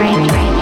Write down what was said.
Right.